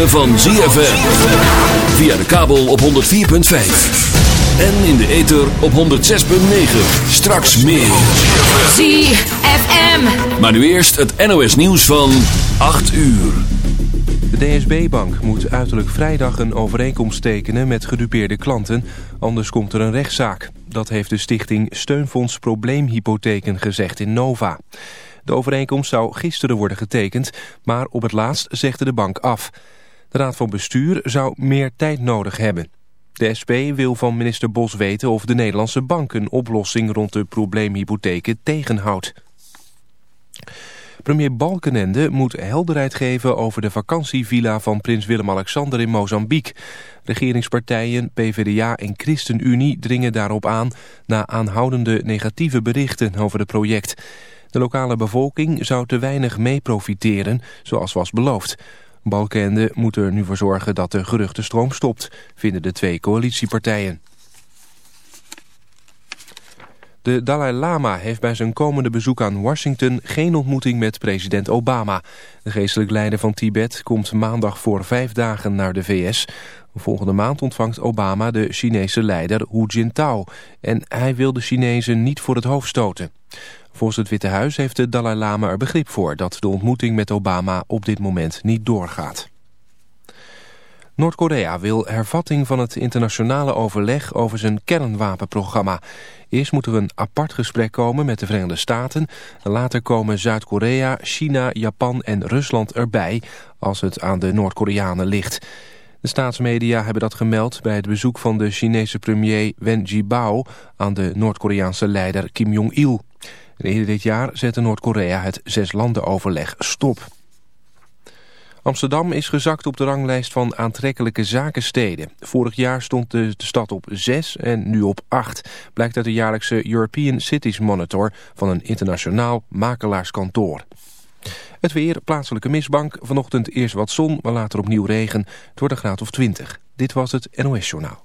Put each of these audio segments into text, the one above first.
ritme van ZFM. Via de kabel op 104.5. En in de ether op 106.9. Straks meer. ZFM. Maar nu eerst het NOS nieuws van 8 uur. De DSB-bank moet uiterlijk vrijdag een overeenkomst tekenen met gedupeerde klanten. Anders komt er een rechtszaak. Dat heeft de stichting Steunfonds Probleemhypotheken gezegd in Nova. De overeenkomst zou gisteren worden getekend, maar op het laatst zegde de bank af. De Raad van Bestuur zou meer tijd nodig hebben. De SP wil van minister Bos weten of de Nederlandse bank een oplossing rond de probleemhypotheken tegenhoudt. Premier Balkenende moet helderheid geven over de vakantievilla van prins Willem-Alexander in Mozambique. Regeringspartijen, PvdA en ChristenUnie dringen daarop aan na aanhoudende negatieve berichten over het project. De lokale bevolking zou te weinig mee profiteren, zoals was beloofd. Balkende moet er nu voor zorgen dat de geruchtenstroom stopt, vinden de twee coalitiepartijen. De Dalai Lama heeft bij zijn komende bezoek aan Washington geen ontmoeting met president Obama. De geestelijk leider van Tibet komt maandag voor vijf dagen naar de VS. Volgende maand ontvangt Obama de Chinese leider Hu Jintao. En hij wil de Chinezen niet voor het hoofd stoten. Volgens het Witte Huis heeft de Dalai Lama er begrip voor... dat de ontmoeting met Obama op dit moment niet doorgaat. Noord-Korea wil hervatting van het internationale overleg over zijn kernwapenprogramma. Eerst moeten we een apart gesprek komen met de Verenigde Staten. Later komen Zuid-Korea, China, Japan en Rusland erbij als het aan de Noord-Koreanen ligt. De staatsmedia hebben dat gemeld bij het bezoek van de Chinese premier Wen Jiabao aan de Noord-Koreaanse leider Kim Jong-il. Eerder dit jaar zette Noord-Korea het zeslandenoverleg stop. Amsterdam is gezakt op de ranglijst van aantrekkelijke zakensteden. Vorig jaar stond de, stad op 6 en nu op 8. Blijkt uit de jaarlijkse European Cities Monitor van een internationaal makelaarskantoor. Het weer, plaatselijke misbank. Vanochtend eerst wat zon, maar later opnieuw regen. Het wordt een graad of 20. Dit was het NOS Journaal.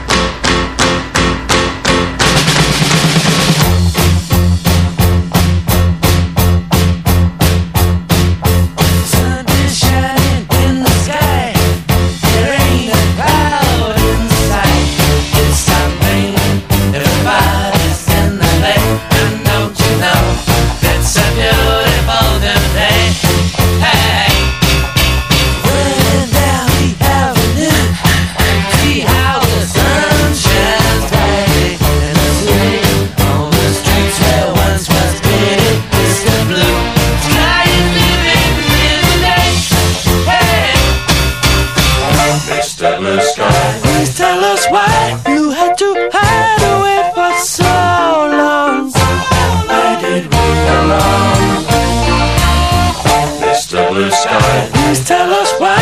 Blue Sky. Please tell us why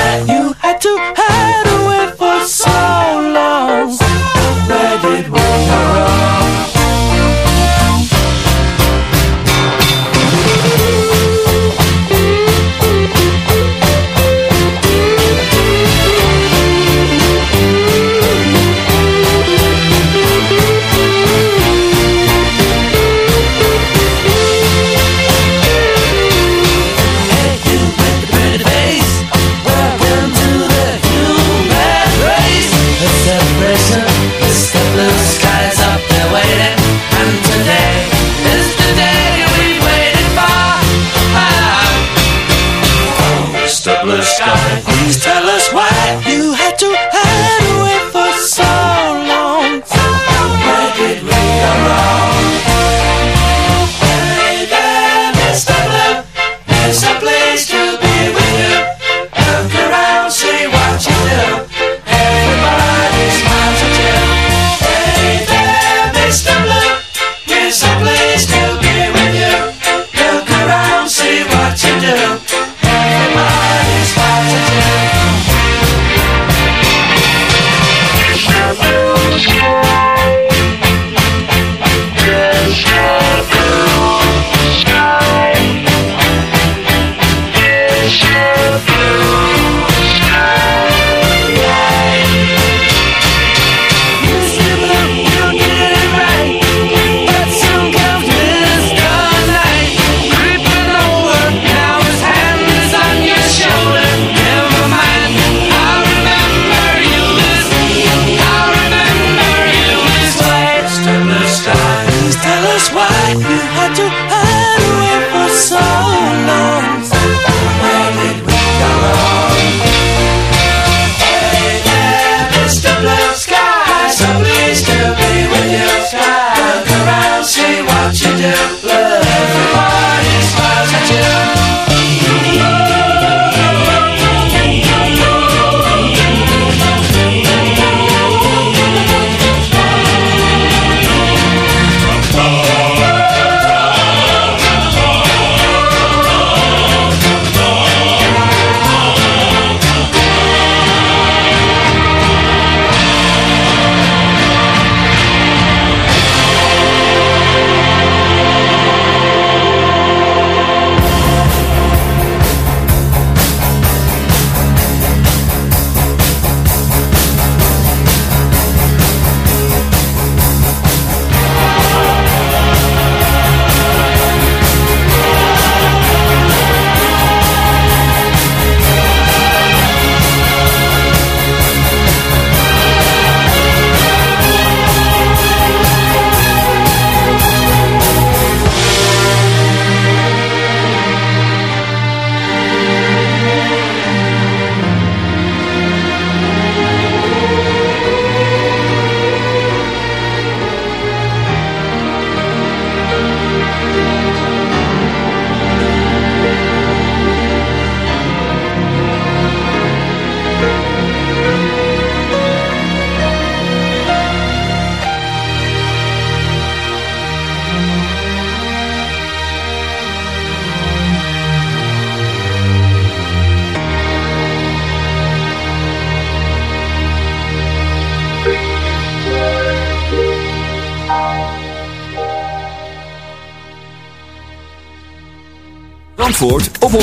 Zandvoort op 106.9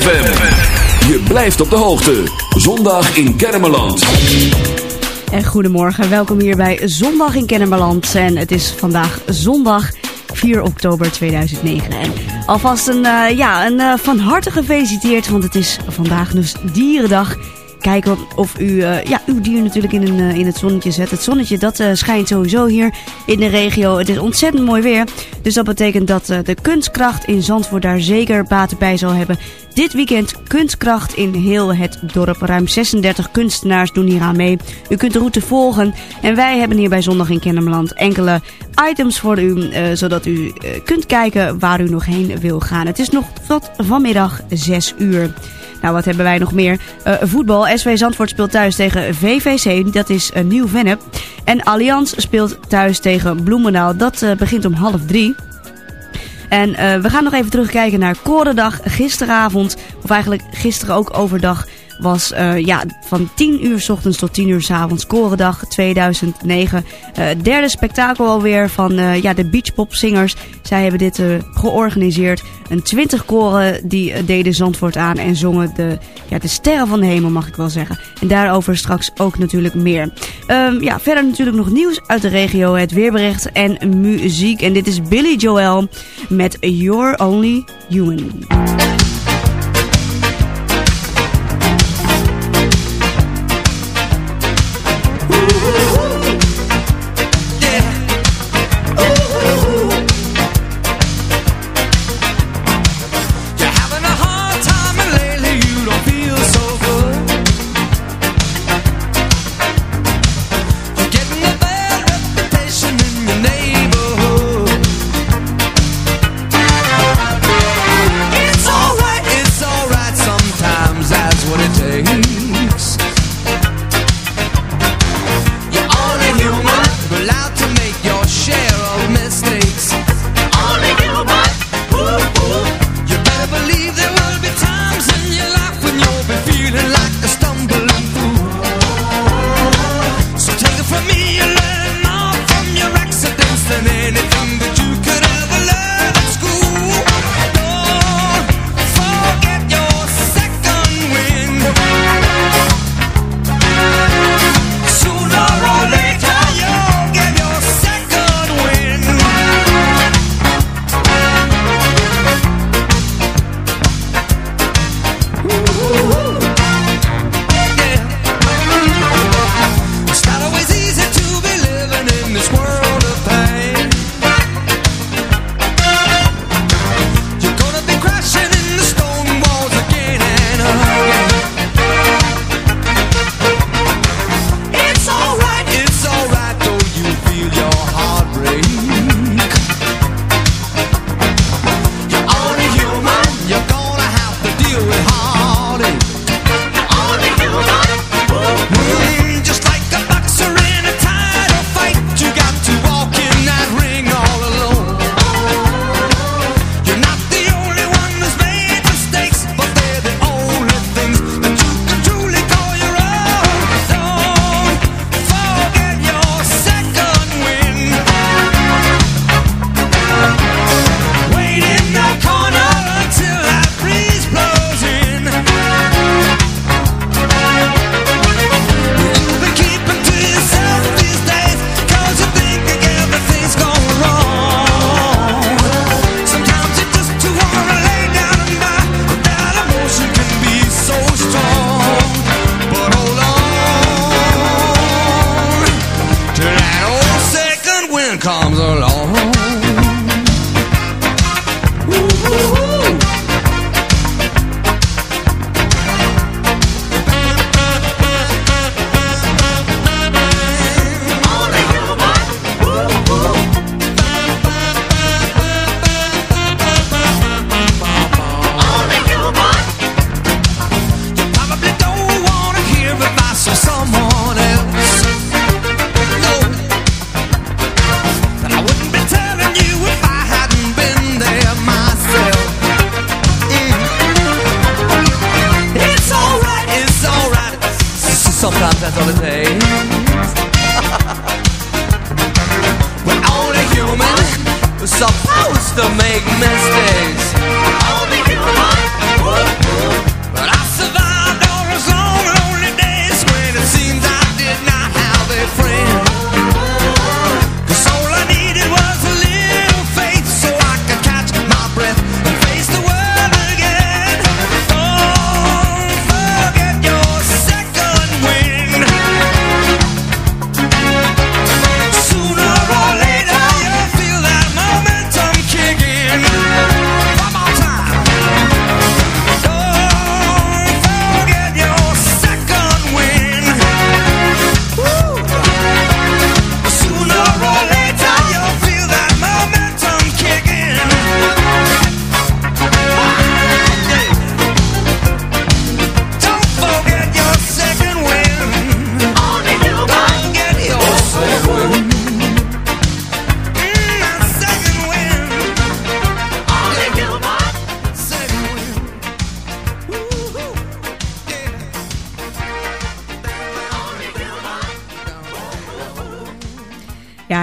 FM. Je blijft op de hoogte. Zondag in Kermeland. En goedemorgen, welkom hier bij Zondag in Kennemerland. En het is vandaag zondag 4 oktober 2009. En alvast een, eh, ja, een eh, van harte gefeliciteerd, want het is vandaag dus Dierendag. Kijken of u eh, ja, uw dier natuurlijk in, een, eh, in het zonnetje zet. Het zonnetje dat eh, schijnt sowieso hier in de regio. Het is ontzettend mooi weer. Dus dat betekent dat de kunstkracht in Zandvoort daar zeker baten bij zal hebben. Dit weekend kunstkracht in heel het dorp. Ruim 36 kunstenaars doen hier aan mee. U kunt de route volgen. En wij hebben hier bij Zondag in Kennemerland enkele items voor u. zodat u kunt kijken waar u nog heen wil gaan. Het is nog tot vanmiddag 6 uur. Nou, wat hebben wij nog meer? Eh, voetbal. SV Zandvoort speelt thuis tegen VVC. Dat is een nieuw Vennep. En Allianz speelt thuis tegen Bloemendaal. Dat eh, begint om half drie. En eh, we gaan nog even terugkijken naar Korendag gisteravond. Of eigenlijk gisteren ook overdag. Was eh, ja, van 10 uur s ochtends tot 10 uur s avonds. Korendag 2009. Eh, derde spektakel alweer van eh, ja, de Beachpopzingers. Zij hebben dit georganiseerd. Een 20 koren die deden Zandvoort aan en zongen de, ja, de sterren van de hemel mag ik wel zeggen. En daarover straks ook natuurlijk meer. Ehm, ja, verder natuurlijk nog nieuws uit de regio. Het weerbericht en muziek. En dit is Billy Joel met You're Only Human.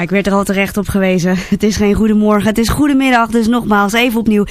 Ik werd er al terecht op gewezen. Het is geen goedemorgen, het is goedemiddag. Dus nogmaals even opnieuw.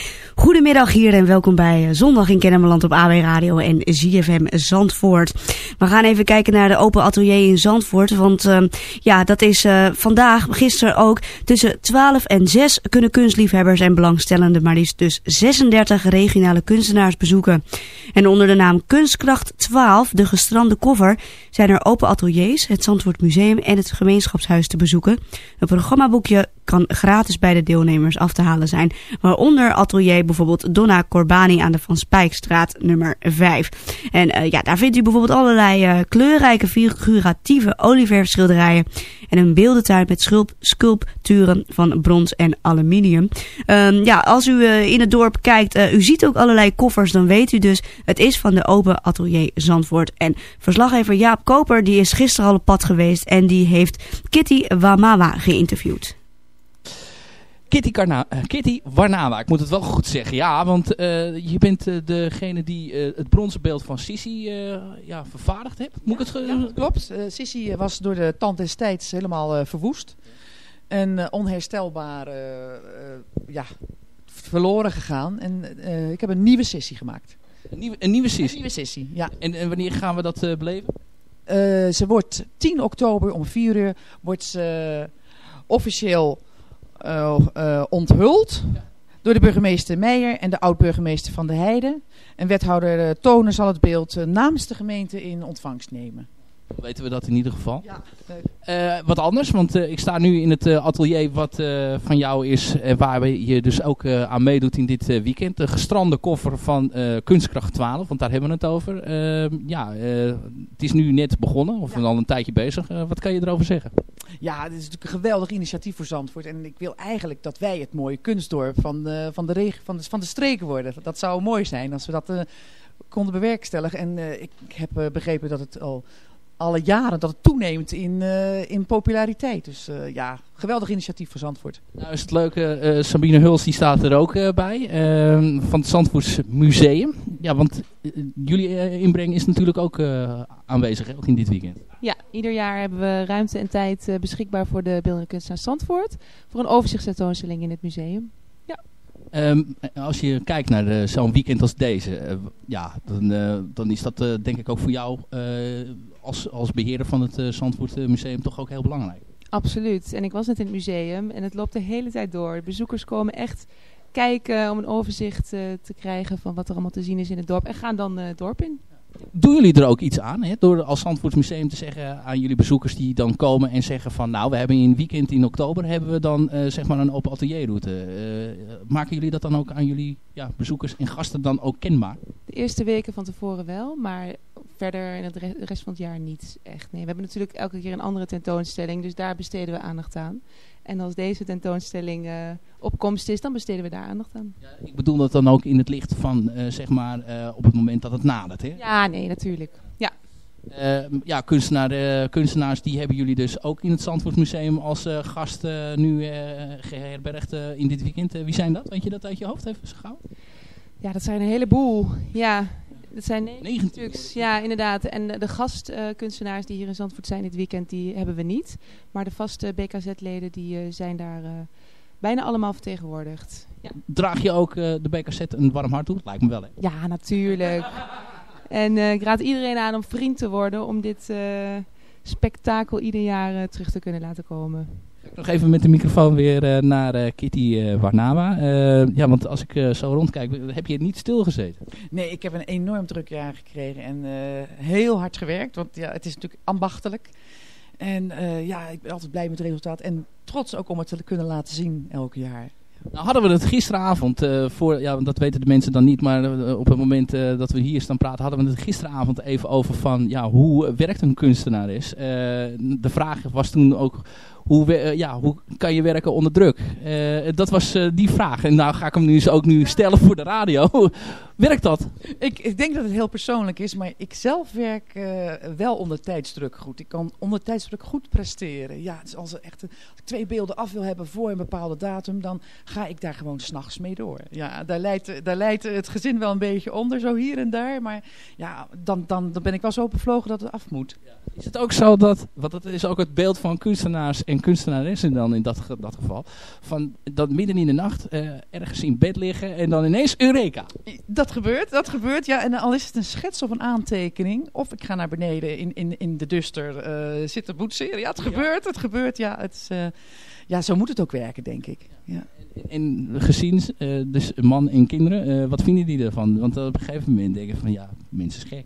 Goedemiddag hier en welkom bij eh, Zondag in Kennemerland op AB Radio en ZFM Zandvoort. We gaan even kijken naar de open atelier in Zandvoort. Want uh, ja, dat is uh, vandaag, gisteren ook. Tussen 12 en 6 kunnen kunstliefhebbers en belangstellenden maar liefst dus 36 regionale kunstenaars bezoeken. En onder de naam Kunstkracht 12, de gestrande koffer, zijn er open ateliers, het Zandvoort Museum en het gemeenschapshuis te bezoeken. Een programmaboekje kan gratis bij de deelnemers af te halen zijn. Waaronder atelier bijvoorbeeld Donna Corbani aan de Van Spijkstraat nummer 5. En uh, ja, daar vindt u bijvoorbeeld allerlei uh, kleurrijke figuratieve olieverfschilderijen. En een beeldentuin met sculpturen van brons en aluminium. Um, ja, als u uh, in het dorp kijkt, u ziet ook allerlei koffers, dan weet u dus, het is van de Open Atelier Zandvoort. En verslaggever Jaap Koper, die is gisteren al op pad geweest en die heeft Kitty Wamawa geïnterviewd. Kitty, Karna uh, Kitty Warnawa, ik moet het wel goed zeggen. Ja, want uh, je bent uh, degene die het bronzen beeld van Sissi ja, vervaardigd hebt. Moet ik het ja, klopt. Sissi was door de tand destijds helemaal verwoest. En onherstelbaar ja, verloren gegaan. En ik heb een nieuwe sessie gemaakt. Een nieuwe, een nieuwe sessie? Een nieuwe sessie, ja. En, en wanneer gaan we dat beleven? ze wordt 10 oktober om 4 uur wordt ze officieel uh, onthuld door de burgemeester Meijer en de oud-burgemeester van de Heide. En wethouder uh, Tonen zal het beeld namens de gemeente in ontvangst nemen. Weten we dat in ieder geval. Ja, uh, wat anders, want uh, ik sta nu in het uh, atelier wat van jou is. en waar je dus ook aan meedoet in dit weekend. De gestrande koffer van Kunstkracht 12, want daar hebben we het over. Ehm, ja, het is nu net begonnen, of ja. al een tijdje bezig. wat kan je erover zeggen? Ja, dit is natuurlijk een geweldig initiatief voor Zandvoort. En ik wil eigenlijk dat wij het mooie kunstdorp van, van, de, regen, van, de, van de streken worden. Dat zou mooi zijn als we dat konden bewerkstelligen. En ik heb begrepen dat het al alle jaren dat het toeneemt in, uh, in populariteit. Dus uh, ja, geweldig initiatief voor Zandvoort. Nou is het leuke, uh, Sabine Huls die staat er ook bij, ehm, van het Zandvoorts Museum. Ja, want jullie inbreng is natuurlijk ook aanwezig, hè, ook in dit weekend. Ja, ieder jaar hebben we ruimte en tijd beschikbaar voor de beeldende kunstenaar Zandvoort. Voor een overzichtstentoonstelling in het museum. Ja. Um, als je kijkt naar zo'n weekend als deze, uh, ja, dan, uh, dan is dat denk ik ook voor jou als, als beheerder van het Zandvoort Museum toch ook heel belangrijk. Absoluut. En ik was net in het museum en het loopt de hele tijd door. Bezoekers komen echt kijken om een overzicht te krijgen van wat er allemaal te zien is in het dorp. En gaan dan het dorp in. Doen jullie er ook iets aan? Hè? Door als Zandvoortsmuseum te zeggen aan jullie bezoekers die dan komen en zeggen van nou we hebben in een weekend in oktober hebben we dan uh, zeg maar een open atelierroute. Uh, maken jullie dat dan ook aan jullie ja, bezoekers en gasten dan ook kenbaar? De eerste weken van tevoren wel, maar verder in het rest van het jaar niet echt. Nee, we hebben natuurlijk elke keer een andere tentoonstelling, dus daar besteden we aandacht aan. En als deze tentoonstelling uh, op komst is, dan besteden we daar aandacht aan. Ja, ik bedoel dat dan ook in het licht van, uh, zeg maar, uh, op het moment dat het nadert, hè? Ja, nee, natuurlijk. Ja. ja, kunstenaar, kunstenaars die hebben jullie dus ook in het Zandvoortsmuseum als gast nu geherbergd in dit weekend. wie zijn dat? Weet je dat uit je hoofd even gauw? Ja, dat zijn een heleboel. Ja, het zijn negen, negen stuks. Ja, inderdaad. En de gastkunstenaars uh, die hier in Zandvoort zijn dit weekend, die hebben we niet. Maar de vaste BKZ-leden die uh, zijn daar uh, bijna allemaal vertegenwoordigd. Ja. Draag je ook de BKZ een warm hart toe? Lijkt me wel, hè? Ja, natuurlijk. en ik raad iedereen aan om vriend te worden om dit spektakel ieder jaar terug te kunnen laten komen. Nog even met de microfoon weer uh, naar uh, Kitty uh, Warnawa. ja, want als ik zo rondkijk, heb je niet stilgezeten? Nee, ik heb een enorm druk jaar gekregen en heel hard gewerkt. Want ja, het is natuurlijk ambachtelijk. En ja, ik ben altijd blij met het resultaat. En trots ook om het te kunnen laten zien elk jaar. Nou hadden we het gisteravond, uh, voor, ja, dat weten de mensen dan niet, maar uh, op het moment uh, dat we hier staan praten, hadden we het gisteravond even over van, ja, hoe werkt een kunstenaar is. de vraag was toen ook, hoe, ja, hoe kan je werken onder druk? dat was die vraag. En nou ga ik hem nu ook nu stellen voor de radio. Werkt dat? Ik, ik denk dat het heel persoonlijk is, maar ik zelf werk wel onder tijdsdruk goed. Ik kan onder tijdsdruk goed presteren. Ja, dus als, echt een, als ik twee beelden af wil hebben voor een bepaalde datum, dan ga ik daar gewoon s'nachts mee door. Ja, daar leidt, daar leidt het gezin wel een beetje onder, zo hier en daar. Maar ja, dan, dan, dan ben ik wel zo bevlogen dat het af moet. Ja. Is het ook zo dat, want dat is ook het beeld van kunstenaars en en kunstenaressen dan in dat, ge- dat geval. Van dat midden in de nacht eh, ergens in bed liggen en dan ineens Eureka. Dat gebeurt, dat gebeurt. Ja, en al is het een schets of een aantekening. Of ik ga naar beneden in, in, in de duster eh, zitten boetseren. Ja, het gebeurt, het gebeurt. Ja, het is, eh, ja, zo moet het ook werken, denk ik. Ja. En gezien, dus man en kinderen, wat vinden die ervan? Want op een gegeven moment denken van ja, mensen is gek.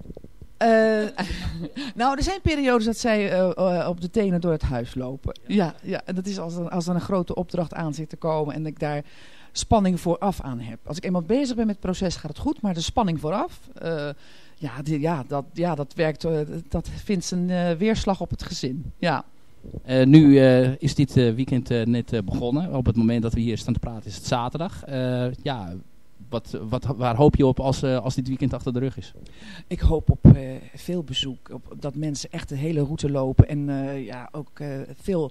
Eh, nou, er zijn periodes dat zij eh, eh, op de tenen door het huis lopen. Ja, ja en dat is als er, als er een grote opdracht aan zit te komen en ik daar spanning vooraf aan heb. Als ik eenmaal bezig ben met het proces gaat het goed, maar de spanning vooraf, ja, die, ja, dat, ja, dat werkt, dat vindt zijn weerslag op het gezin. Ja. Nu is dit weekend net begonnen. Op het moment dat we hier staan te praten is het zaterdag. Ja, wat, wat, waar hoop je op als, eh, als dit weekend achter de rug is? Ik hoop op eh, veel bezoek, op, dat mensen echt de hele route lopen en eh, ja, ook veel,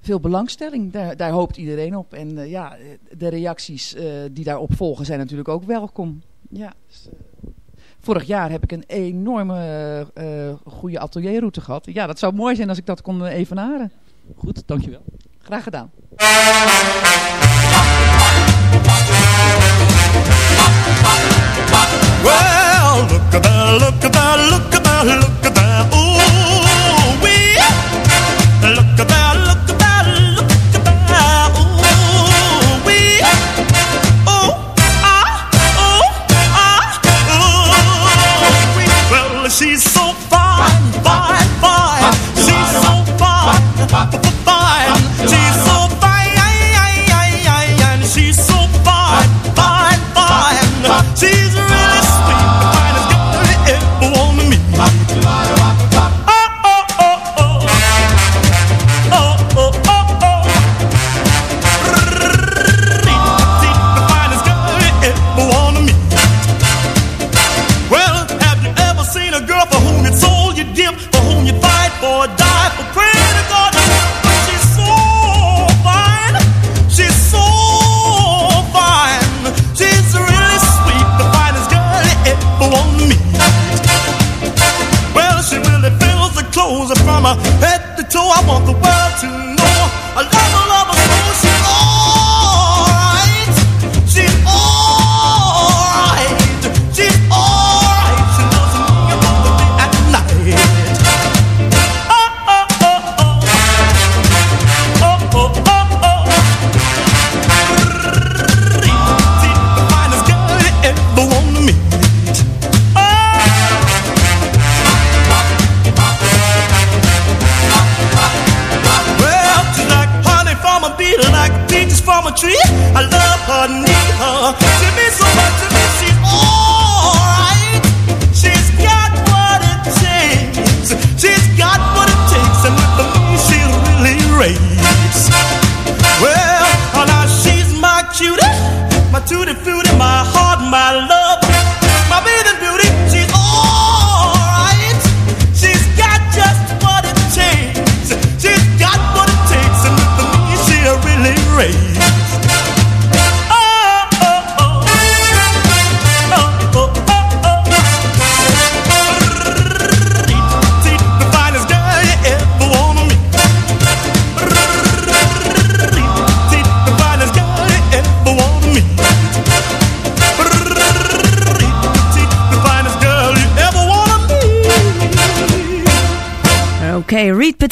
veel belangstelling. Daar, daar hoopt iedereen op. En ja, de reacties die daarop volgen zijn natuurlijk ook welkom. Ja, dus, vorig jaar heb ik een enorme goede atelierroute gehad. Ja, dat zou mooi zijn als ik dat kon evenaren. Goed, dankjewel. Graag gedaan. Well, look at that, look at that, look at that, look at that. Ooh,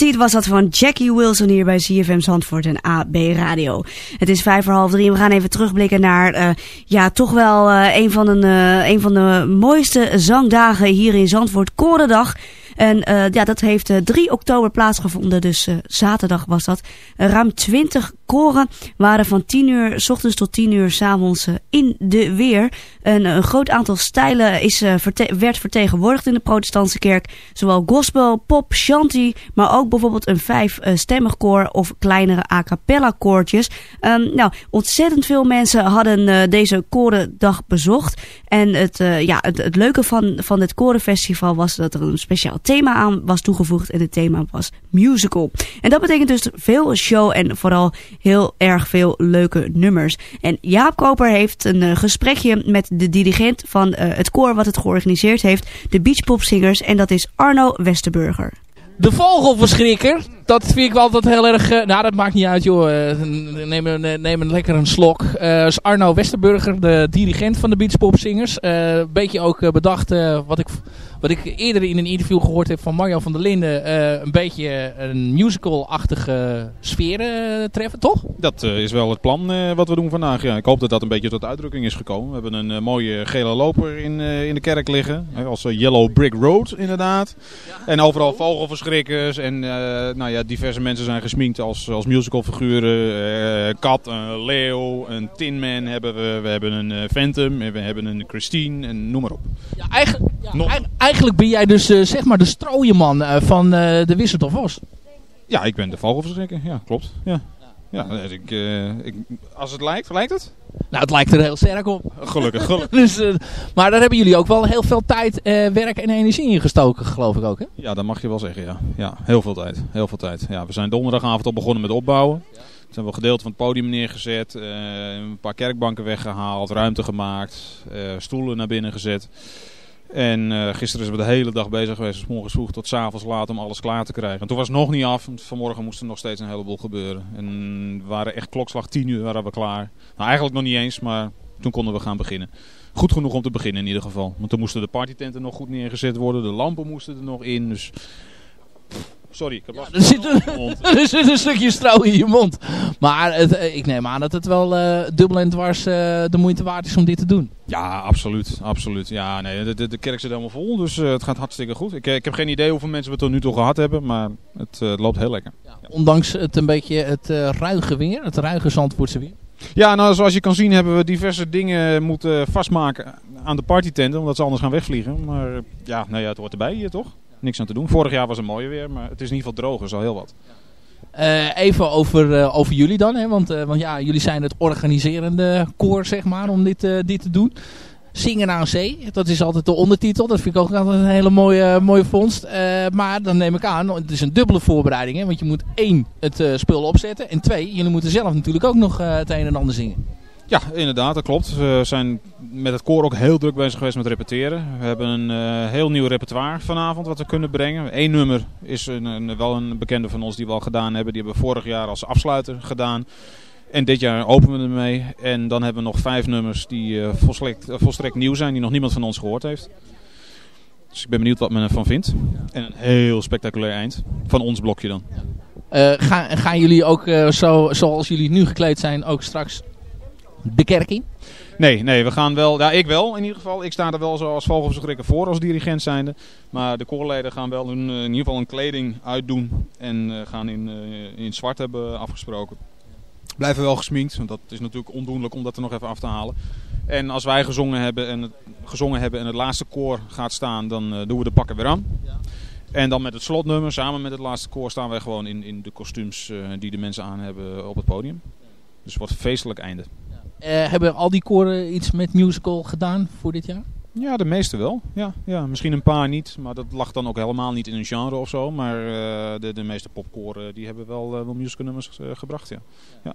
Petit was dat van Jackie Wilson hier bij CFM Zandvoort en AB Radio. Het is vijf voor half drie we gaan even terugblikken naar eh, ja, toch wel eh, een, van een, eh, een van de mooiste zangdagen hier in Zandvoort, Korendag. En ja, dat heeft eh, 3 oktober plaatsgevonden, dus zaterdag was dat. Ruim 20 koren waren van 10 uur s ochtends tot 10 uur s avonds eh, in de weer. Een, een groot aantal stijlen is, eh, werd vertegenwoordigd in de protestantse kerk. Zowel gospel, pop, shanty, maar ook bijvoorbeeld een vijfstemmig koor of kleinere a cappella koortjes. Ehm, nou, ontzettend veel mensen hadden eh, deze korendag bezocht. En het, eh, ja, het, het leuke van, van het korenfestival was dat er een speciaal thema aan was toegevoegd. En het thema was musical. En dat betekent dus veel show en vooral heel erg veel leuke nummers. En Jaap Koper heeft een eh, gesprekje met de dirigent van eh, het koor wat het georganiseerd heeft. De Beachpopzingers. En dat is Arno Westerburger. De vogelverschrikker. Dat vind ik wel altijd heel erg... eh, nou, dat maakt niet uit, joh. Neem, een, lekker een slok. Is Arno Westerburger, de dirigent van de Beachpopzingers. Een beetje ook bedacht wat, ik, wat ik eerder in een interview gehoord heb van Marjan van der Linden. eh, een beetje een musical-achtige sfeer eh, treffen, toch? Dat eh, is wel het plan wat we doen vandaag. Ja, ik hoop dat dat een beetje tot uitdrukking is gekomen. We hebben een mooie gele loper in, in de kerk liggen. Hè, als Yellow Brick Road inderdaad. En overal vogelverschrikkers. En nou ja, diverse mensen zijn gesminkt als, als musicalfiguren. Kat, een leeuw, een Tin Man hebben we. We hebben een Phantom. En we hebben een Christine. En noem maar op. Ja, eigenlijk, ja, eigen- eigenlijk ben jij dus eh, zeg maar de strooieman eh, van eh, de Wizard of Oz. Ja, ik ben de vogelverschrikker. Ja, klopt. Ja. Ja, dus ik, ik, als het lijkt, lijkt het? Nou, het lijkt er heel sterk op. Gelukkig, gelukkig. dus, maar daar hebben jullie ook wel heel veel tijd, werk en energie in gestoken, geloof ik ook, hè? Ja, dat mag je wel zeggen, ja. Ja, heel veel tijd. Heel veel tijd. Ja, we zijn donderdagavond al begonnen met opbouwen. Toen hebben we een gedeelte van het podium neergezet. een paar kerkbanken weggehaald. Ruimte gemaakt. stoelen naar binnen gezet. En eh, gisteren zijn we de hele dag bezig geweest. Dus morgens vroeg tot avonds laat om alles klaar te krijgen. En toen was het nog niet af. Vanmorgen moest er nog steeds een heleboel gebeuren. En we waren echt klokslag 10 uur waren we klaar. Nou, eigenlijk nog niet eens, maar toen konden we gaan beginnen. Goed genoeg om te beginnen in ieder geval. Want toen moesten de partytenten nog goed neergezet worden. De lampen moesten er nog in. Dus... Sorry, ik heb last Er zit, een, mond. er zit een stukje stro in je mond. Maar het, eh, ik neem aan dat het wel eh, dubbel en dwars eh, de moeite waard is om dit te doen. Ja, absoluut. absoluut. Ja, nee, de, de, de kerk zit helemaal vol, dus het gaat hartstikke goed. Ik, ik heb geen idee hoeveel mensen we tot nu toe gehad hebben, maar het, het loopt heel lekker. Ondanks het een beetje het ruige weer, het ruige Zandvoortse weer. Ja, nou zoals je kan zien hebben we diverse dingen moeten vastmaken aan de partytenten, omdat ze anders gaan wegvliegen. Maar ja, nou ja, het hoort erbij hier toch? Niks aan te doen. Vorig jaar was het mooie weer, maar het is in ieder geval is al heel wat. Eh, even over, eh, over jullie dan, hè? Want, eh, want ja, jullie zijn het organiserende koor, zeg maar, om dit, dit te doen. Zingen aan zee, dat is altijd de ondertitel. Dat vind ik ook altijd een hele mooie, mooie vondst. Maar dan neem ik aan, het is een dubbele voorbereiding. Hè? Want je moet één, het spul opzetten. En twee, jullie moeten zelf natuurlijk ook nog het een en ander zingen. Ja, inderdaad, dat klopt. We zijn met het koor ook heel druk bezig geweest met repeteren. We hebben een eh, heel nieuw repertoire vanavond wat we kunnen brengen. Eén nummer is een, een- wel een bekende van ons die we al gedaan hebben. Die hebben we vorig jaar als afsluiter gedaan. En dit jaar openen we ermee. En dan hebben we nog vijf nummers die eh, volstrekt, eh, volstrekt nieuw zijn, die nog niemand van ons gehoord heeft. Dus ik ben benieuwd wat men ervan vindt. En een heel spectaculair eind. Van ons blokje dan. Eh, gaan, gaan jullie ook, zo, zoals jullie nu gekleed zijn, ook straks de kerk in? Nee, nee, we gaan wel. Ja, ik wel in ieder geval. Ik sta er wel zo als vogelverschrikker voor als dirigent zijnde. Maar de koorleden gaan wel hun, eh, in ieder geval een kleding uitdoen. En eh, gaan in, eh, in zwart hebben afgesproken. Blijven wel gesminkt, want dat is natuurlijk ondoenlijk om dat er nog even af te halen. En als wij gezongen hebben en het, gezongen hebben en het laatste koor gaat staan, dan doen we de pakken weer aan. En dan met het slotnummer, samen met het laatste koor, staan wij gewoon in, in de kostuums die de mensen aan hebben op het podium. Dus het wordt feestelijk einde. Eh, hebben al die koren iets met musical gedaan voor dit jaar? Ja, de meeste wel. Ja, ja, misschien een paar niet, maar dat lag dan ook helemaal niet in een genre of zo. Maar eh, de, de meeste popkoren die hebben wel, eh, wel musicalnummers eh, gebracht, ja. ja.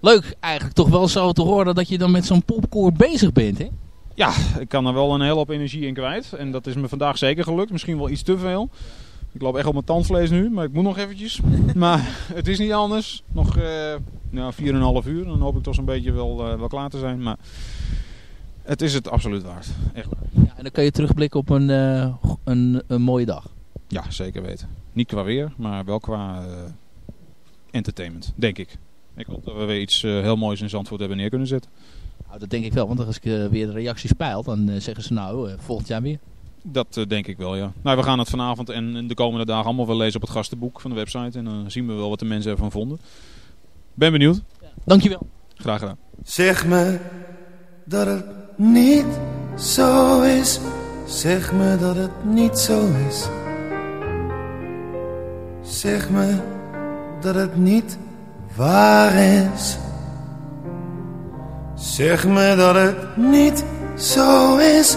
Leuk eigenlijk toch wel zo te horen dat je dan met zo'n popkoor bezig bent, hè? Ja, ik kan er wel een hele hoop energie in kwijt. En dat is me vandaag zeker gelukt. Misschien wel iets te veel. Ik loop echt op mijn tandvlees nu, maar ik moet nog eventjes. Maar het is niet anders. Nog eh nou, 4,5 uur. Dan hoop ik toch zo'n beetje wel, eh, wel klaar te zijn. Maar het is het absoluut waard. Echt waar. Ja, en dan kan je terugblikken op een, eh, een, een mooie dag. Ja, zeker weten. Niet qua weer, maar wel qua eh, entertainment, denk ik. Ik hoop dat we weer iets heel moois in Zandvoort hebben neer kunnen zetten. Nou, dat denk ik wel, want als ik weer de reacties peil, dan zeggen ze nou, volgend jaar weer. Dat eh, denk ik wel, ja. Nou, we gaan het vanavond en de komende dagen allemaal wel lezen op het gastenboek van de website. En dan zien we wel wat de mensen ervan vonden. Ben benieuwd. Dankjewel. Graag gedaan. Zeg me dat het niet zo is. Zeg me dat het niet zo is. Zeg me dat het niet waar is. Zeg me dat het niet zo is.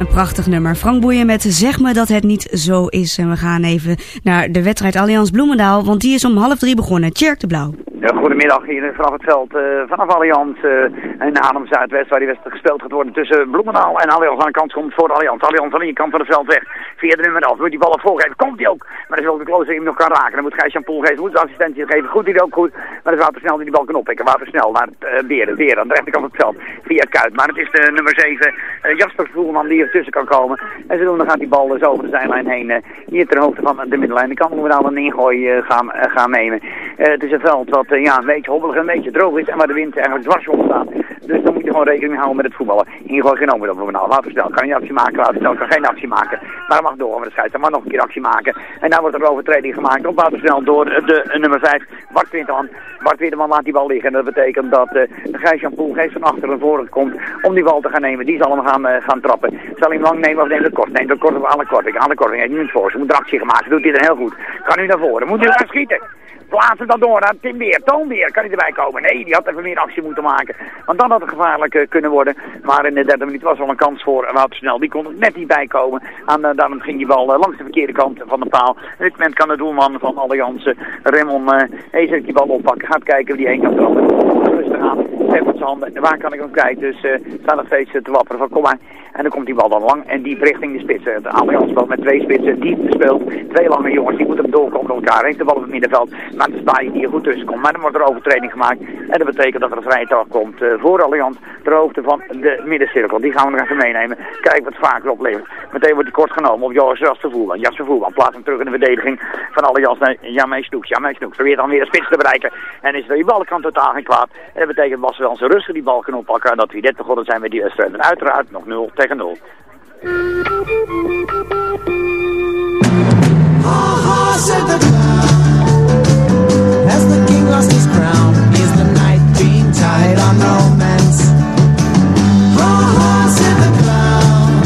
Een prachtig nummer. Frank Boeien met Zeg me dat het niet zo is. En we gaan even naar de wedstrijd Allianz Bloemendaal. Want die is om half drie begonnen. Tjerk de Blauw. Goedemiddag hier vanaf het veld eh, vanaf Allianz uh, in Adem Zuidwest waar die wedstrijd gespeeld gaat worden tussen Bloemendaal en Allianz aan de kant komt voor Allianz. Allianz aan de kant van het veld weg via de nummer 11. Moet die bal op voorgeven, komt hij ook. Maar dan ook de die hem nog kan raken. Dan moet Gijs Jan Poel geven, moet de assistentie geven. Goed die ook goed, maar het is Snel die die bal kan oppikken. Snel naar het uh, Beren, Beren aan de rechterkant van het veld via Kuit. Maar het is de nummer 7 Jasper Voelman die ertussen kan komen. En zo doen, dan gaat die bal dus over de zijlijn heen hier ter hoogte van de middenlijn. Dan kan Bloemendaal een ingooi gaan, gaan nemen. het is een veld wat ja, een beetje hobbelig een beetje droog is en waar de wind eigenlijk dwars op staat. Dus dan moet je gewoon rekening houden met het voetballen. Ingooi genomen dat we nou. Laten snel. Kan je actie maken, laten snel. Kan geen actie maken. Maar hij mag door met de scheidsrechter. Maar nog een keer actie maken. En dan wordt er overtreding gemaakt op snel door de nummer 5, Bart. Bart laat die bal liggen. En dat betekent dat uh, Gijs-Jan Poel geeft van achter naar voren komt om die bal te gaan nemen. Die zal hem gaan, uh, gaan trappen. Zal hij hem lang nemen of neemt het kort? Neemt het kort of aan de korting. Aan de korting heeft niet voor. Ze moet er actie gemaakt. Doet er heel goed. Kan nu naar voren. Moet hij gaan schieten. Plaatsen dan door naar Tim Beer. Toon Beer, kan hij erbij komen? Nee, die had even meer actie moeten maken. Want dan had het gevaarlijk uh, kunnen worden. Maar in de derde minuut was al een kans voor Wouter Snel. Die kon er net niet bij komen. En uh, daarom ging die bal uh, langs de verkeerde kant van de paal. En dit moment kan de doelman van Allianz, Raymond Ezer, die bal oppakken. Gaat kijken wie die heen kan trappen. Rustig aan. Zijn handen. Waar kan ik hem kijken? Dus uh, nog steeds te wapperen van kom maar. En dan komt die bal dan lang en diep richting de spitsen. De Allianz speelt met twee spitsen, diep speelt. Twee lange jongens, die moeten doorkomen met elkaar. Heeft de bal op het middenveld, maar sta je die er goed tussen komt. Maar dan wordt er overtreding gemaakt. En dat betekent dat er een vrije komt uh, voor Allianz. De hoogte van de middencirkel. Die gaan we nog even meenemen. Kijken wat vaker oplevert. Meteen wordt die kort genomen op Joris Jasper Voelman. Jasper Voelman plaatst hem terug in de verdediging van Allianz naar Jamee Snoeks. Jamee Snoeks probeert dan weer de spits te bereiken. En is die bal kan totaal geen kwaad. En dat betekent wel zijn rustig die bal kunnen oppakken. En dat we dit begonnen zijn met die wedstrijd. En uiteraard nog 0 tegen 0. Ha said the clown, as the king lost his crown, is the night being tied on romance? Ha ha, said the clown,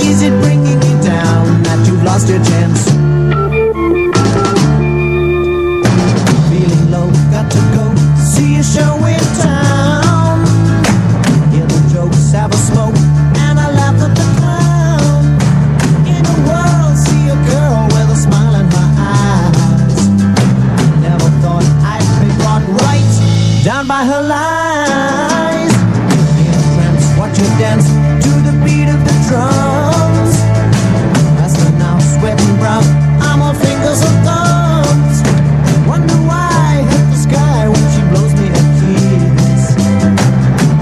is it bringing you down that you've lost your chance? By her lies. Trance, watch her dance to the beat of the drums. Faster now, sweating brown, I'm on fingers and thumbs. Wonder why hit the sky when she blows me a kiss.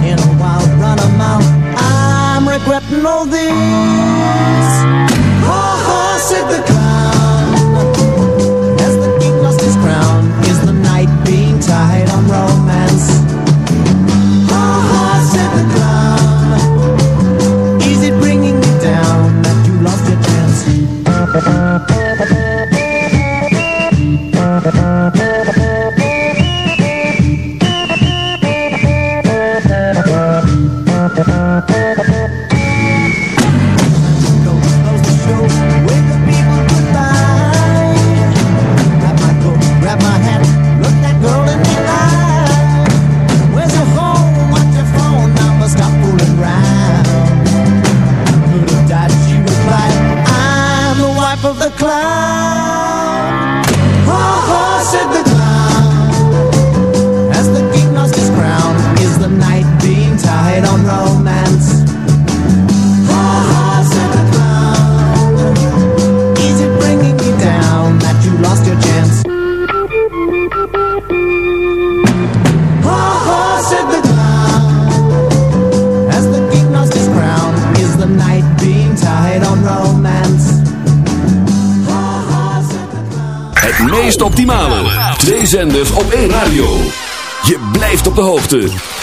In a wild run of mouth, I'm regretting all this.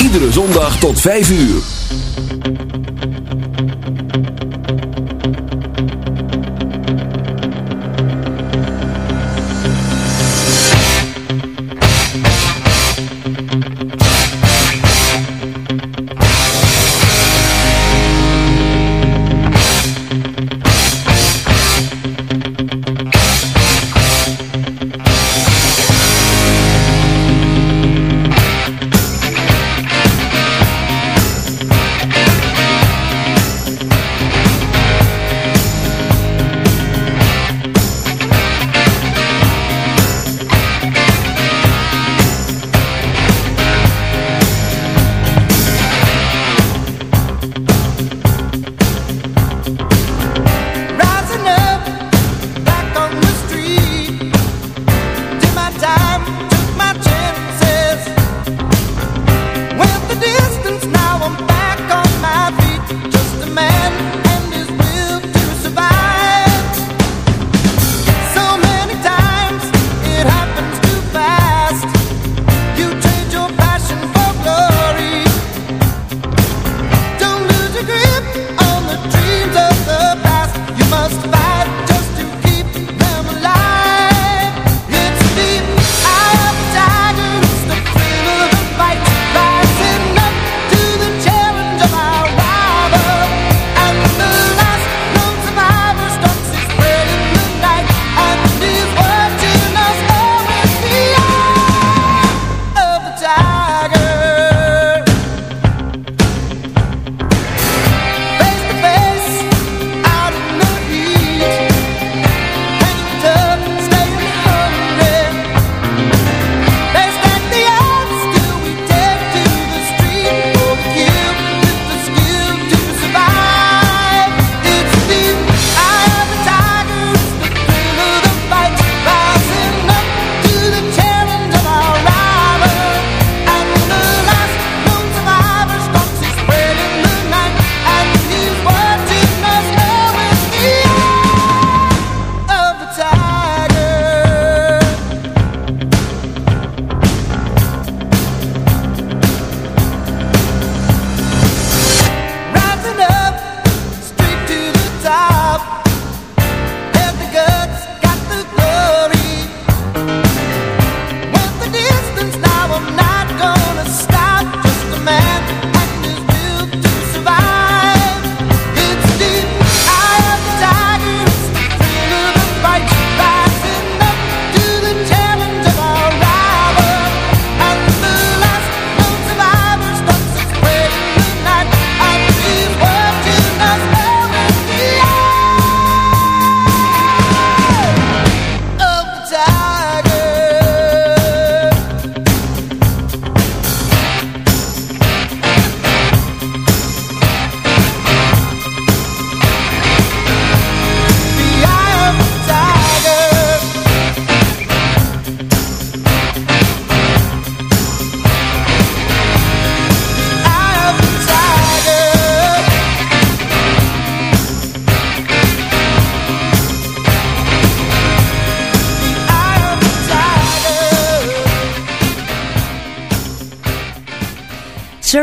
Iedere zondag tot 5 uur.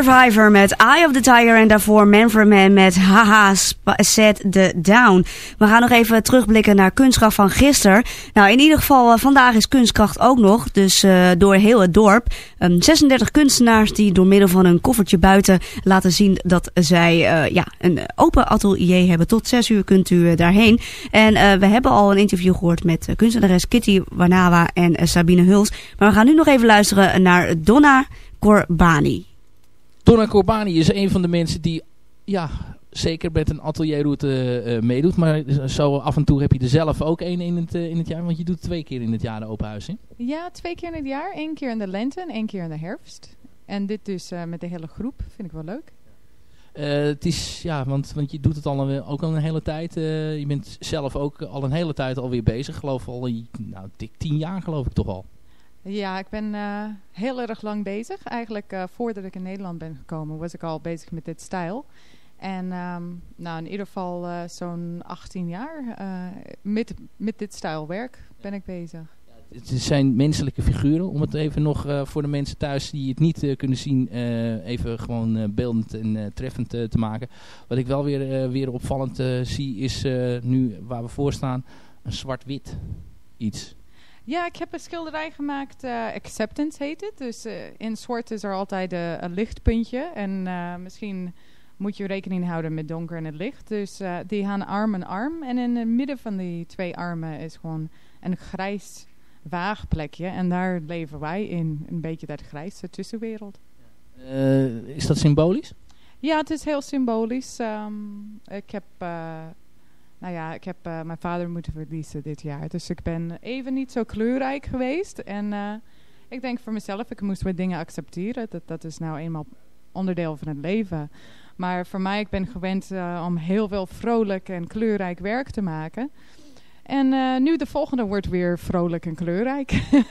Survivor met Eye of the Tiger en daarvoor Manfred Man met Haha Set the Down. We gaan nog even terugblikken naar kunstkracht van gisteren. Nou, in ieder geval, eh, vandaag is kunstkracht ook nog, dus eh, door heel het dorp. Ehm, 36 kunstenaars die door middel van een koffertje buiten laten zien dat zij eh, ja, een open atelier hebben. Tot 6 uur kunt u daarheen. En we hebben al een interview gehoord met kunstenares Kitty Warnawa en Sabine Huls. Maar we gaan nu nog even luisteren naar Donna Corbani. Donna Corbani is een van de mensen die ja, zeker met een atelierroute eh, meedoet. Maar zo af en toe heb je er zelf ook één in het, eh, in het jaar. Want je doet twee keer in het jaar de open huis. Ja, twee keer in het jaar. Eén keer in de lente en één keer in de herfst. En dit dus met de hele groep. Vind ik wel leuk. Het is, ja, want, want je doet het al een, ook al een hele tijd. je bent zelf ook al een hele tijd alweer bezig. Geloof al, nou, dik tien jaar geloof ik toch al. Ja, ik ben eh, heel erg lang bezig. Eigenlijk eh, voordat ik in Nederland ben gekomen was ik al bezig met dit stijl. En ehm, nou, in ieder geval eh, zo'n 18 jaar met, met dit stijlwerk ben ik bezig. het zijn menselijke figuren, om het even nog voor de mensen thuis die het niet kunnen zien, even gewoon beeldend en treffend te maken. Wat ik wel weer, weer opvallend zie is nu waar we voor staan, een zwart-wit iets. Ja, ik heb een schilderij gemaakt, eh, Acceptance heet het. Dus eh, in zwart is er altijd eh, een lichtpuntje. En misschien moet je rekening houden met donker en het licht. Dus die gaan arm in arm. En in het midden van die twee armen is gewoon een grijs waagplekje. En daar leven wij in, een beetje dat grijze tussenwereld. Is dat symbolisch? Ja, het is heel symbolisch. Ehm, ik heb, nou ja, ik heb eh, mijn vader moeten verliezen dit jaar. Dus ik ben even niet zo kleurrijk geweest. En eh, ik denk voor mezelf, ik moest wat dingen accepteren. Dat, dat is nou eenmaal onderdeel van het leven. Maar voor mij, ik ben gewend eh, om heel veel vrolijk en kleurrijk werk te maken. En eh, nu de volgende wordt weer vrolijk en kleurrijk.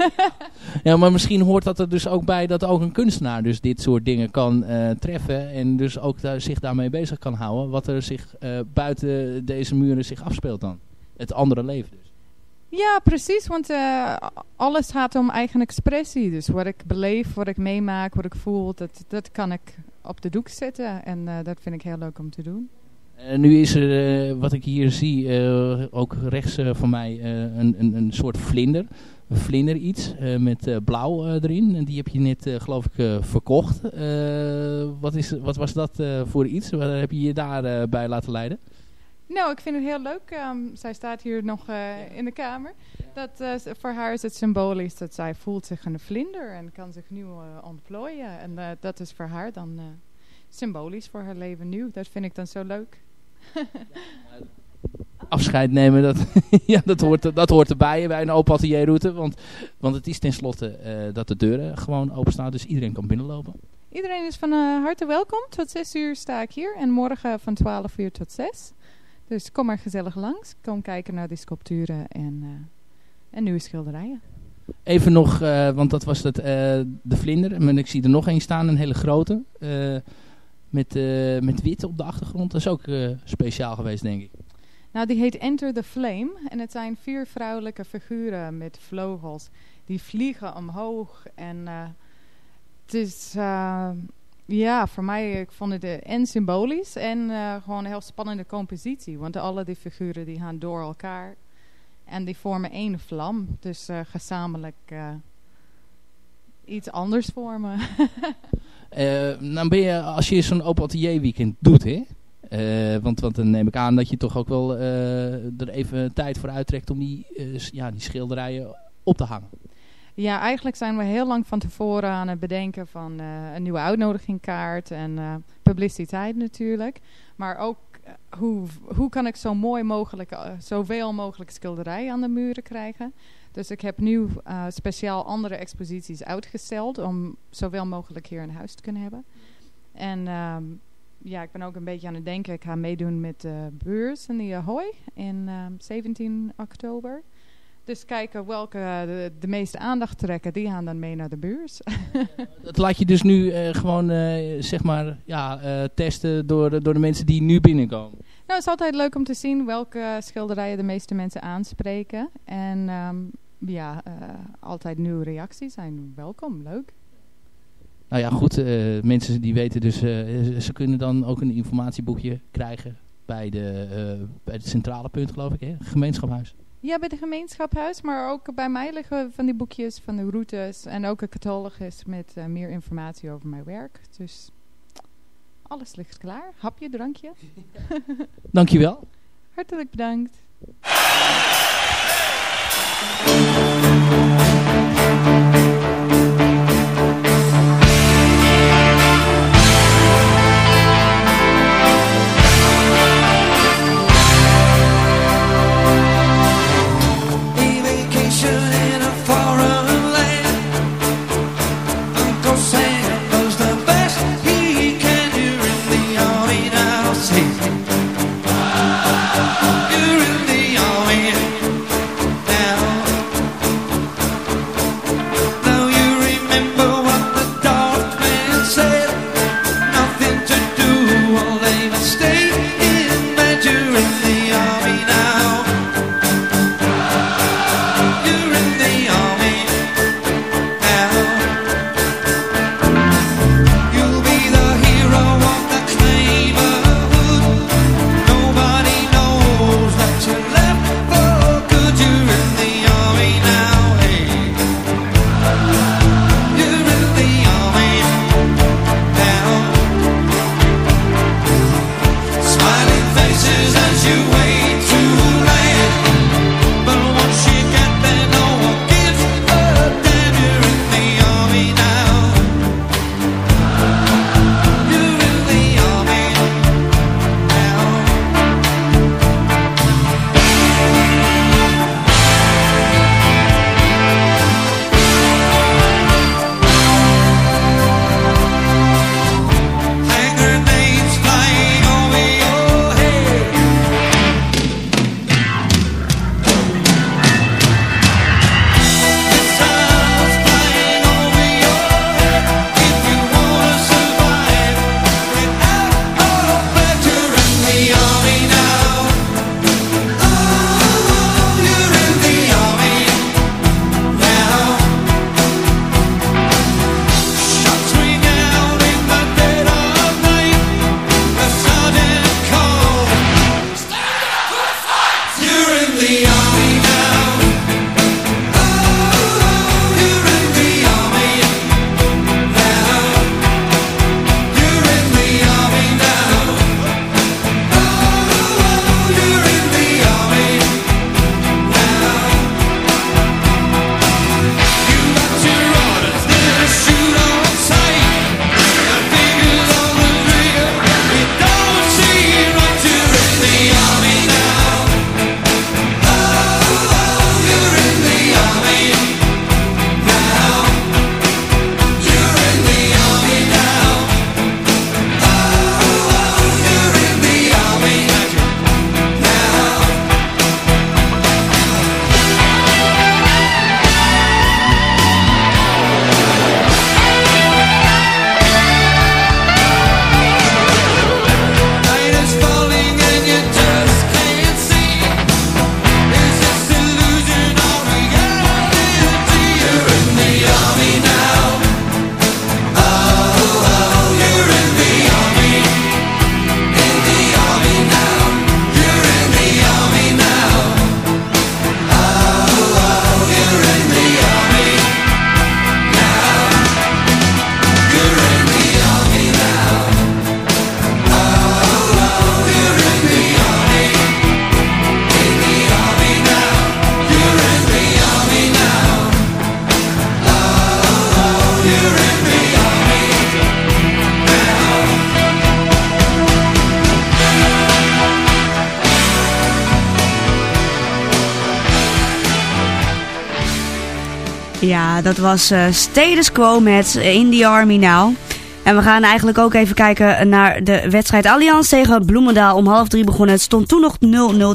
Ja, maar misschien hoort dat er dus ook bij dat ook een kunstenaar dus dit soort dingen kan eh, treffen. En dus ook daar, zich daarmee bezig kan houden. Wat er zich eh, buiten deze muren zich afspeelt dan. Het andere leven dus. Ja, precies. Want alles gaat om eigen expressie. Dus wat ik beleef, wat ik meemaak, wat ik voel, dat, dat kan ik op de doek zetten. En dat vind ik heel leuk om te doen. Eh, nu is er, eh, wat ik hier zie, eh, ook rechts van mij, een, een, een soort vlinder. Een vlinder iets, met blauw erin. En die heb je net, geloof ik, verkocht. Wat, is, wat was dat voor iets? Waar heb je je daarbij bij laten leiden? Nou, ik vind het heel leuk. Ehm, zij staat hier nog in de kamer. Dat, voor haar is het symbolisch dat zij voelt zich een vlinder en kan zich nu ontplooien. En dat is voor haar dan symbolisch voor haar leven nu. Dat vind ik dan zo leuk. Afscheid nemen, dat, ja, dat, hoort, dat hoort erbij bij een open atelierroute. Want, want het is tenslotte eh dat de deuren gewoon open staan, dus iedereen kan binnenlopen. Iedereen is van eh, harte welkom. Tot 6 uur sta ik hier en morgen van 12 uur tot 6. Dus kom maar gezellig langs. Kom kijken naar die sculpturen en, eh, en nieuwe schilderijen. Even nog, want dat was het, eh, de vlinder. Maar ik zie er nog één staan, een hele grote. Met, eh, met wit op de achtergrond. Dat is ook eh, speciaal geweest, denk ik. Nou, die heet Enter the Flame. En het zijn vier vrouwelijke figuren met vleugels. Die vliegen omhoog. En eh, het is, ja, voor mij, ik vond het en symbolisch en gewoon een heel spannende compositie. Want alle die figuren die gaan door elkaar. En die vormen één vlam. Dus gezamenlijk iets anders vormen. Eh, nou ben je, als je zo'n open atelier weekend doet, hè? Eh, want, want dan neem ik aan dat je toch ook wel eh, er even tijd voor uittrekt om die, ja, die schilderijen op te hangen. Ja, eigenlijk zijn we heel lang van tevoren aan het bedenken van een nieuwe uitnodigingkaart en publiciteit natuurlijk. Maar ook hoe, hoe kan ik zo mooi mogelijk, zoveel mogelijk schilderijen aan de muren krijgen. Dus ik heb nu eh, speciaal andere exposities uitgesteld om zoveel mogelijk hier in huis te kunnen hebben. En ehm, ja, ik ben ook een beetje aan het denken. Ik ga meedoen met de beurs in de Ahoy in ehm, 17 oktober. Dus kijken welke de, de meeste aandacht trekken, die gaan dan mee naar de beurs. Dat laat je dus nu eh, gewoon, eh, zeg maar, ja, testen door, de- door de mensen die nu binnenkomen. Nou, het is altijd leuk om te zien welke schilderijen de meeste mensen aanspreken. En ehm, ja, eh, altijd nieuwe reacties zijn welkom, leuk. Nou ja, goed, eh, mensen die weten dus, eh, ze kunnen dan ook een informatieboekje krijgen bij, de, bij het centrale punt, geloof ik, hè? gemeenschaphuis. Ja, bij de gemeenschaphuis, maar ook bij mij liggen van die boekjes van de routes. En ook een catalogus met meer informatie over mijn werk. Dus alles ligt klaar. Hapje, drankje. Dankjewel. Hartelijk bedankt. A dat was eh, Status Quo met eh, In the Army Now. En we gaan eigenlijk ook even kijken naar de wedstrijd Allianz tegen Bloemendaal. Om half drie begonnen. Het stond toen nog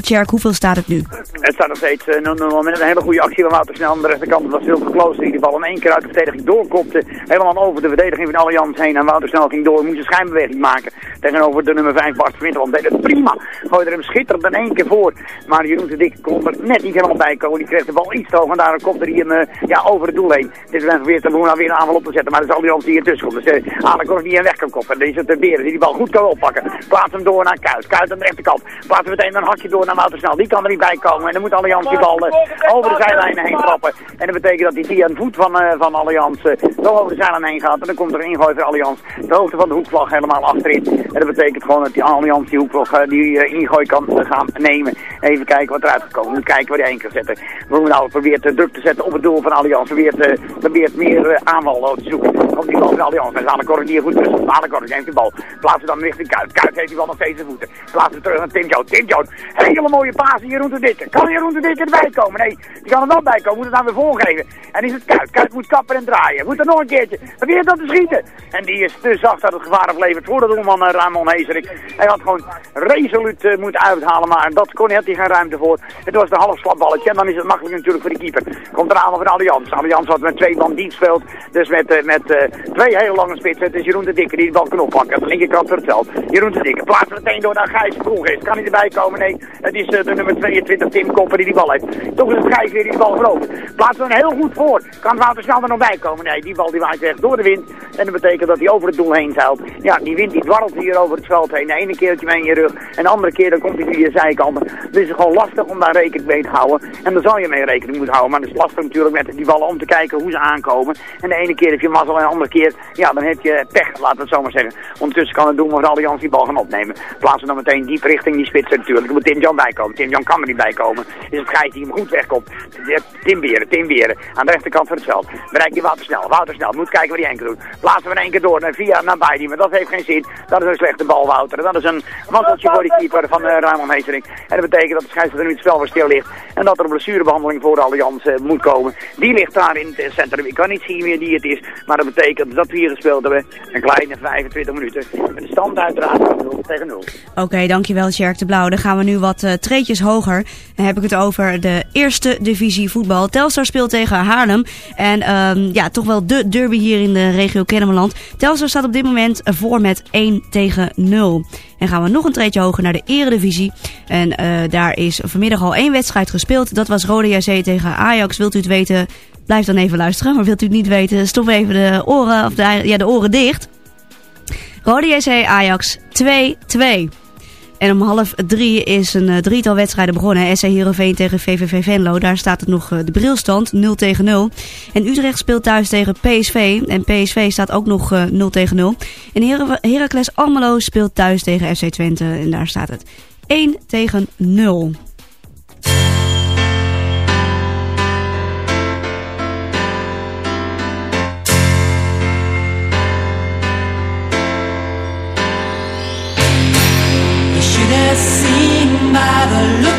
0-0. Tjerk, hoeveel staat het nu? Het staat nog steeds eh, 0-0 met een hele goede actie van Wouter Snel. Aan de rechterkant Het was Silver Kloos die de bal in één keer uit de verdediging doorkopte. Helemaal over de verdediging van Allianz heen. En Wouter Snel ging door. Moest een schijnbeweging maken tegenover de nummer 5 Bart Winterland. Deed het prima. Gooide hem schitterend in één keer voor. Maar Jeroen de Dik kon er net niet helemaal bij komen. Die kreeg de bal iets te hoog. En daarom kopte hij hem eh, ja, over het doel heen. Is weer te doen weer een aanval op te zetten. Maar is Allianz die ertussen komt. Dus uh, Alekor die hem weg kan koppen. Dan is het de Beren die die bal goed kan oppakken. Plaats hem door naar Kuit. Kuit aan de rechterkant. Plaatsen meteen een hakje door naar Wouter Snel. Die kan er niet bij komen. En dan moet Allianz die bal eh, over de zijlijnen heen trappen. En dat betekent dat hij via een voet van, eh, van Allianz eh, wel over de zijlijn heen gaat. En dan komt er een ingooi voor Allianz. De hoogte van de hoekvlag helemaal achterin. En dat betekent gewoon dat die Allianz die hoekvlag, eh, die eh, ingooi kan gaan nemen. Even kijken wat eruit komt. Moet kijken waar hij heen kan zetten. Bloemendaal probeert uh, druk te zetten op het doel van Allianz. Probeert, probeert meer eh, aanval eh, te zoeken. Komt die bal van Allianz. En die er goed tussen. Alenkorn heeft de bal. Plaatsen dan richting Kuit. Kuit heeft die bal nog steeds in voeten. Plaatsen terug naar Tim Jones. Tim. Hele mooie paas hier Jeroen de Dikke. Kan Jeroen de Dikke erbij komen? Nee, die kan er wel bij komen. Moet het nou weer voorgeven. En is het Kuit. Kuit moet kappen en draaien. Moet er nog een keertje. Probeert dat te schieten. En die is te zacht dat het gevaar oplevert voor de doelman Ramon Hezerik. Hij had gewoon resoluut uh, moeten uithalen. Maar dat kon hij. Had hij geen ruimte voor. Het was de half slapballetje. En dan is het makkelijk natuurlijk voor de keeper. Komt er aan van Allianz. Allianz had met twee man speelt. Dus met, uh, met uh, twee hele lange spitsen. Het is Jeroen de Dikke die de bal kan oppakken. Aan de linkerkant van het. Jeroen de Dikke plaatst meteen door naar Gijs Kroegis. Kan hij erbij komen? Nee. Het is de nummer 22 Tim Kopper die die bal heeft. Toch is het Gijs weer die de bal verovert. Plaatst hem heel goed voor. Kan Wouter snel er nog bij komen? Nee, die bal die waait weg door de wind. En dat betekent dat hij over het doel heen zeilt. Ja, die wind die dwarrelt hier over het veld heen. De ene keer dat je mee in je rug. En de andere keer dan komt hij via de zijkanten. Dus het is gewoon lastig om daar rekening mee te houden. En daar zal je mee rekening moeten houden. Maar het is lastig natuurlijk met die ballen om te kijken hoe ze aankomen. En de ene keer heb je mazzel en de andere keer, ja, dan heb je pech, laten we het zo maar zeggen. Ondertussen kan het doen of Allianz die bal gaan opnemen. Plaatsen dan meteen diep richting die spitsen natuurlijk. Er moet Tim Jan bijkomen. Tim Jan kan er niet bij komen. Is het Gijs die hem goed wegkomt. Tim Beren, Tim Beren. Aan de rechterkant van het veld. Bereikt hij Wouter snel. Wouter snel. Moet kijken wat hij enkel doet. Plaatsen we in één keer door naar via naar. Maar dat heeft geen zin. Dat is slechte bal, Wouter. Dat is een manteltje voor die keeper van uh, Raymond. En dat betekent dat de scheidsrechter nu het spel weer stil ligt. En dat er een blessurebehandeling voor de Allianz uh, moet komen. Die ligt daar in het centrum. Ik kan niet zien wie die het is. Maar dat betekent dat we hier gespeeld hebben. Een kleine 25 minuten. Met de stand uiteraard 0 tegen 0. Oké, dankjewel Sjerk de Blauw. Dan gaan we nu wat uh, treetjes hoger. Dan heb ik het over de eerste divisie voetbal. Telstar speelt tegen Haarlem. En um, ja, toch wel de derby hier in de regio Kennemerland. Telstar staat op dit moment voor met 1 tegen 0. En gaan we nog een treetje hoger naar de eredivisie. En uh, daar is vanmiddag al één wedstrijd gespeeld. Dat was Rode JC tegen Ajax. Wilt u het weten, blijf dan even luisteren. Maar wilt u het niet weten, stop even de oren, of de, ja, de oren dicht. Rode JC Ajax 2-2. En om half drie is een uh, drietal wedstrijden begonnen. SC Heerenveen tegen VVV Venlo. Daar staat het nog uh, de brilstand 0 tegen 0. En Utrecht speelt thuis tegen PSV. En PSV staat ook nog uh, 0 tegen 0. En Her Heracles Almelo speelt thuis tegen FC Twente. En daar staat het 1 tegen 0. The look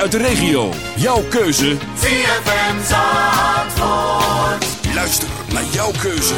uit de regio. Jouw keuze. ZFM Zandvoort. Luister naar jouw keuze.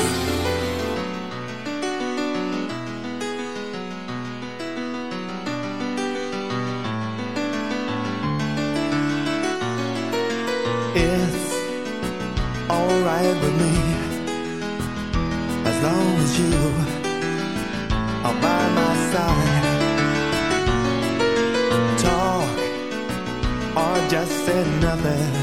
nothing